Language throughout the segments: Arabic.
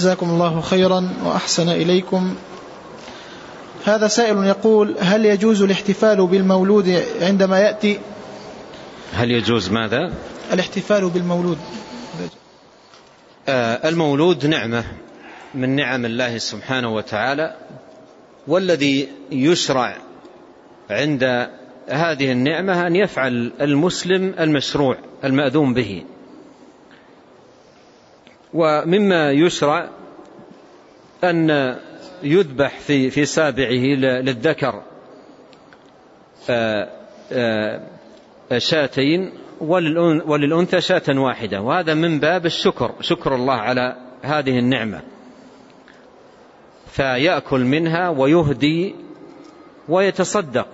جزاكم الله خيرا وأحسن إليكم. هذا سائل يقول هل يجوز الاحتفال بالمولود عندما يأتي؟ هل يجوز ماذا؟ الاحتفال بالمولود. آه المولود نعمة من نعم الله سبحانه وتعالى والذي يشرع عند هذه النعمة أن يفعل المسلم المشروع المأذون به. ومما يشرع أن يذبح في في سابعه للذكر آه، آه، شاتين وللأنثى شاة واحدة. وهذا من باب الشكر شكر الله على هذه النعمة. فيأكل منها ويهدي ويتصدق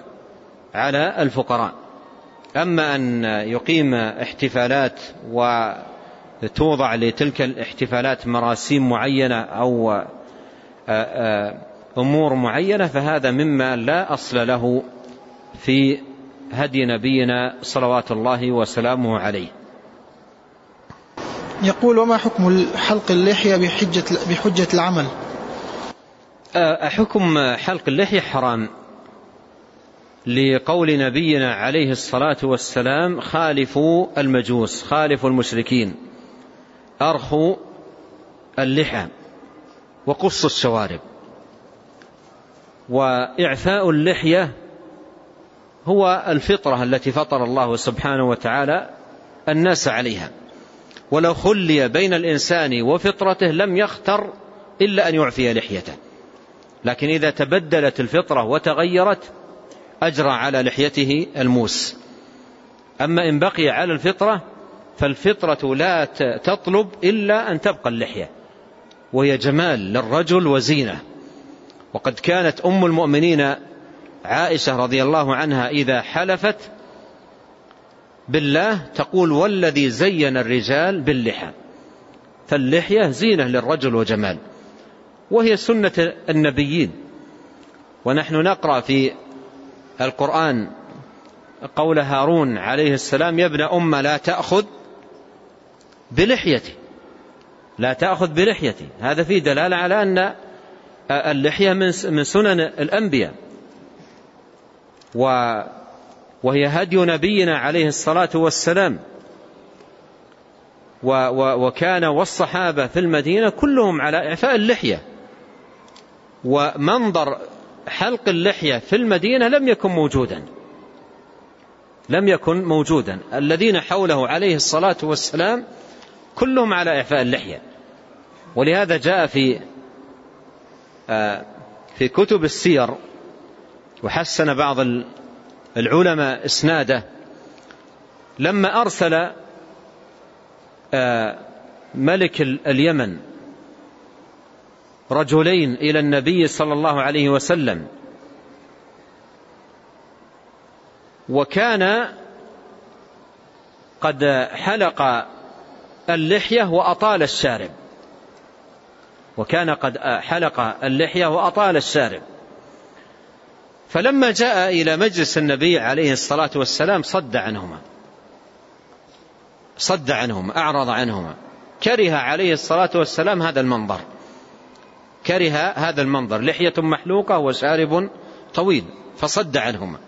على الفقراء. أما أن يقيم احتفالات وتوضع لتلك الاحتفالات مراسيم معينة أو آه، آه، أمور معينة فهذا مما لا أصل له في هدي نبينا صلوات الله وسلامه عليه. يقول وما حكم حلق اللحية بحجة, بحجة العمل؟ آه، حكم حلق اللحية حرام. لقول نبينا عليه الصلاة والسلام خالفوا المجوس خالفوا المشركين. أرخوا اللحى وقصوا الشوارب. وإعفاء اللحية هو الفطرة التي فطر الله سبحانه وتعالى الناس عليها. ولو خلي بين الإنسان وفطرته لم يختر إلا أن يعفي لحيته. لكن إذا تبدلت الفطرة وتغيرت أجرى على لحيته الموس. أما إن بقي على الفطرة فالفطرة لا تطلب إلا أن تبقى اللحية وهي جمال للرجل وزينة. وقد كانت أم المؤمنين عائشة رضي الله عنها إذا حلفت بالله تقول والذي زين الرجال باللحى. فاللحية زينة للرجل وجمال وهي سنة النبيين. ونحن نقرأ في القرآن قول هارون عليه السلام يا ابن أم لا تأخذ بلحيتي لا تأخذ بلحيتي هذا فيه دلالة على أن اللحية من سنن الأنبياء. وهي هدي نبينا عليه الصلاة والسلام. وكان والصحابة في المدينة كلهم على إعفاء اللحية. ومنظر حلق اللحية في المدينة لم يكن موجودا. لم يكن موجودا. الذين حوله عليه الصلاة والسلام كلهم على إعفاء اللحية. ولهذا جاء في آه، في كتب السير وحسن بعض العلماء إسناده لما أرسل آه، ملك اليمن رجلين إلى النبي صلى الله عليه وسلم وكان قد حلق اللحية وأطال الشارب وكان قد حلق اللحية وأطال الشارب فلما جاء إلى مجلس النبي عليه الصلاة والسلام صد عنهما. صد عنهما أعرض عنهما. كره عليه الصلاة والسلام هذا المنظر. كره هذا المنظر. لحية محلوقة وشارب طويل فصد عنهما.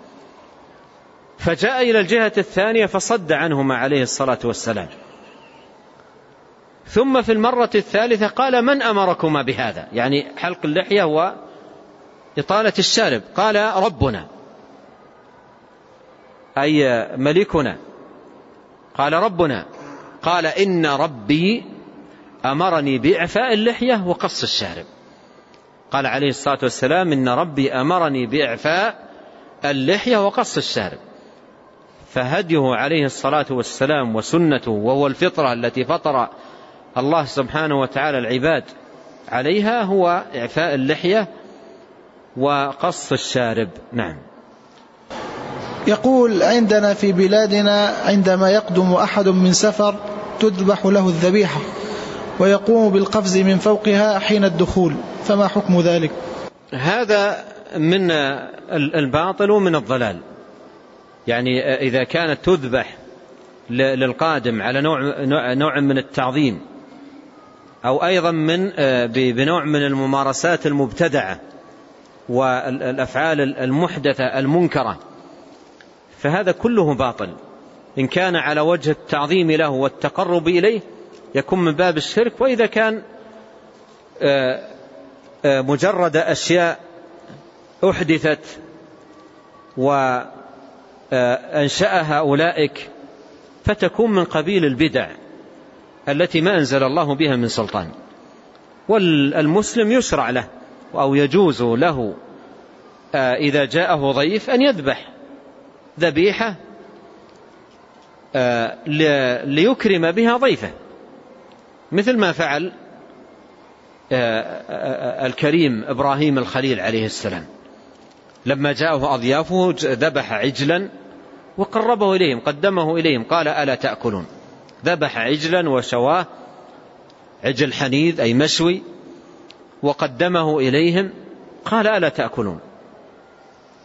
فجاء إلى الجهة الثانية فصد عنهما عليه الصلاة والسلام. ثم في المرة الثالثة قال من أمركما بهذا؟ يعني حلق اللحية وإطالة الشارب. قال ربنا. أي ملكنا. قال ربنا. قال إن ربي أمرني بإعفاء اللحية وقص الشارب. قال عليه الصلاة والسلام إن ربي أمرني بإعفاء اللحية وقص الشارب. فهديه عليه الصلاة والسلام وسنته وهو الفطرة التي فطر الله سبحانه وتعالى العباد عليها هو إعفاء اللحية وقص الشارب. نعم. يقول عندنا في بلادنا عندما يقدم أحد من سفر تذبح له الذبيحة ويقوم بالقفز من فوقها حين الدخول فما حكم ذلك؟ هذا من الباطل ومن الضلال. يعني إذا كانت تذبح للقادم على نوع, نوع من التعظيم أو أيضا من بنوع من الممارسات المبتدعة والأفعال المحدثة المنكرة. فهذا كله باطل. إن كان على وجه التعظيم له والتقرب إليه يكون من باب الشرك وإذا كان مجرد أشياء أحدثت وأنشأها أولئك فتكون من قبيل البدع. التي ما أنزل الله بها من سلطان. والمسلم يشرع له أو يجوز له إذا جاءه ضيف أن يذبح ذبيحة ليكرم بها ضيفه. مثل ما فعل الكريم إبراهيم الخليل عليه السلام. لما جاءه أضيافه ذبح عجلا وقربه إليهم قدمه إليهم قال ألا تأكلون؟ ذبح عجلا وشواه عجل حنيذ أي مشوي وقدمه إليهم قال ألا تأكلون؟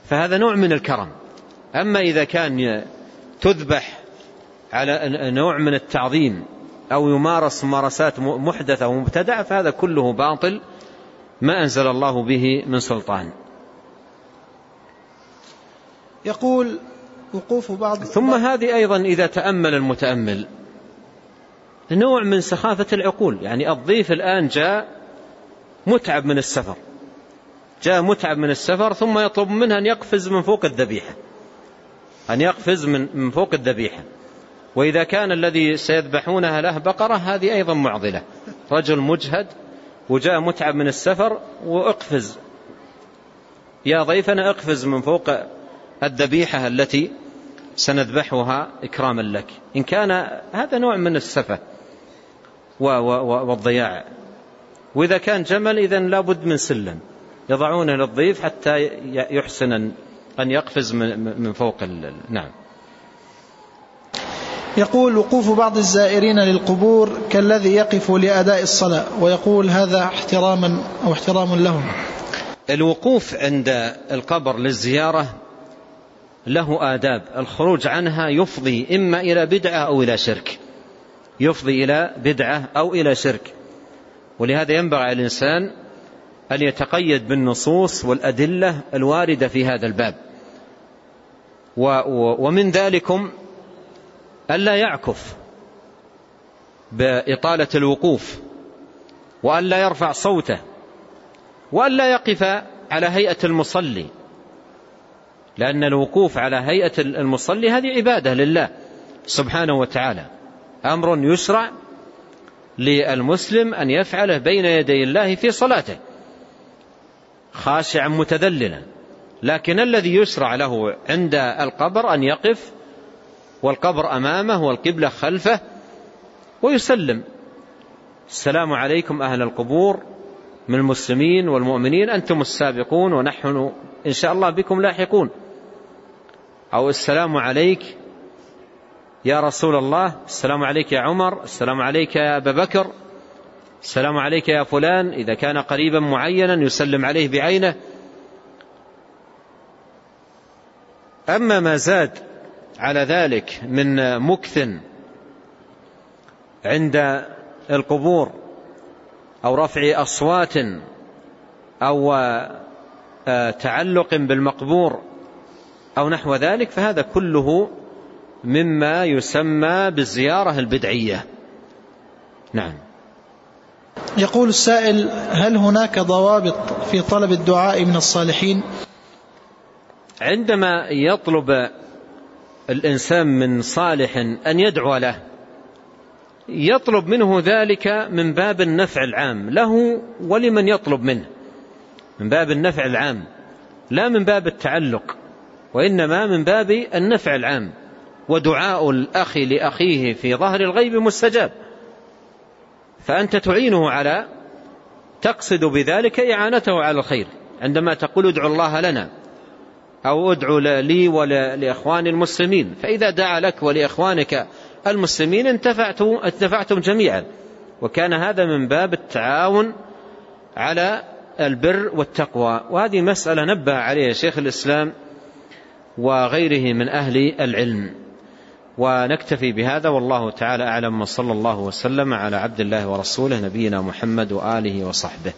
فهذا نوع من الكرم. أما إذا كان تذبح على نوع من التعظيم أو يمارس ممارسات محدثة ومبتدعة فهذا كله باطل ما أنزل الله به من سلطان. يقول وقوف بعض ثم هذه أيضا إذا تأمل المتأمل. نوع من سخافة العقول. يعني الضيف الآن جاء متعب من السفر. جاء متعب من السفر ثم يطلب منه أن يقفز من فوق الذبيحة. أن يقفز من من فوق الذبيحة. وإذا كان الذي سيذبحونها له بقرة هذه أيضا معضلة. رجل مجهد وجاء متعب من السفر وأقفز. يا ضيفنا اقفز من فوق الذبيحة التي سنذبحها إكراما لك. إن كان هذا نوع من السفة. والضياع. وإذا كان جمل إذا لابد من سلم يضعونه للضيف حتى يحسن أن يقفز من فوق نعم. يقول وقوف بعض الزائرين للقبور كالذي يقف لأداء الصلاة ويقول هذا احتراما أو احترام لهم. الوقوف عند القبر للزيارة له آداب. الخروج عنها يفضي إما إلى بدعة أو إلى شرك. يفضي إلى بدعة أو إلى شرك. ولهذا ينبغي على الإنسان أن يتقيد بالنصوص والأدلة الواردة في هذا الباب. ومن ذلكم ألا يعكف بإطالة الوقوف وألا يرفع صوته وألا يقف على هيئة المصلي. لأن الوقوف على هيئة المصلي هذه عبادة لله سبحانه وتعالى. أمر يشرع للمسلم أن يفعله بين يدي الله في صلاته. خاشعا متذللا. لكن الذي يشرع له عند القبر أن يقف والقبر أمامه والقبلة خلفه ويسلم. السلام عليكم أهل القبور من المسلمين والمؤمنين أنتم السابقون ونحن إن شاء الله بكم لاحقون. أو السلام عليك يا رسول الله السلام عليك يا عمر السلام عليك يا أبا بكر السلام عليك يا فلان إذا كان قريبا معينا يسلم عليه بعينه. أما ما زاد على ذلك من مكث عند القبور أو رفع أصوات أو آه، تعلق بالمقبور أو نحو ذلك فهذا كله مما يسمى بالزيارة البدعية. نعم. يقول السائل هل هناك ضوابط في طلب الدعاء من الصالحين؟ عندما يطلب الإنسان من صالح أن يدعو له يطلب منه ذلك من باب النفع العام. له ولمن يطلب منه؟ من باب النفع العام. لا من باب التعلق وإنما من باب النفع العام. ودعاء الأخ لأخيه في ظهر الغيب مستجاب. فأنت تعينه على تقصد بذلك إعانته على الخير. عندما تقول ادعو الله لنا أو ادعو لي ولإخواني المسلمين. فإذا دعا لك ولإخوانك المسلمين انتفعتم, انتفعتم جميعا. وكان هذا من باب التعاون على البر والتقوى. وهذه مسألة نبه عليها شيخ الإسلام وغيره من أهل العلم. ونكتفي بهذا والله تعالى أعلم وصلى الله وسلم على عبد الله ورسوله نبينا محمد وآله وصحبه.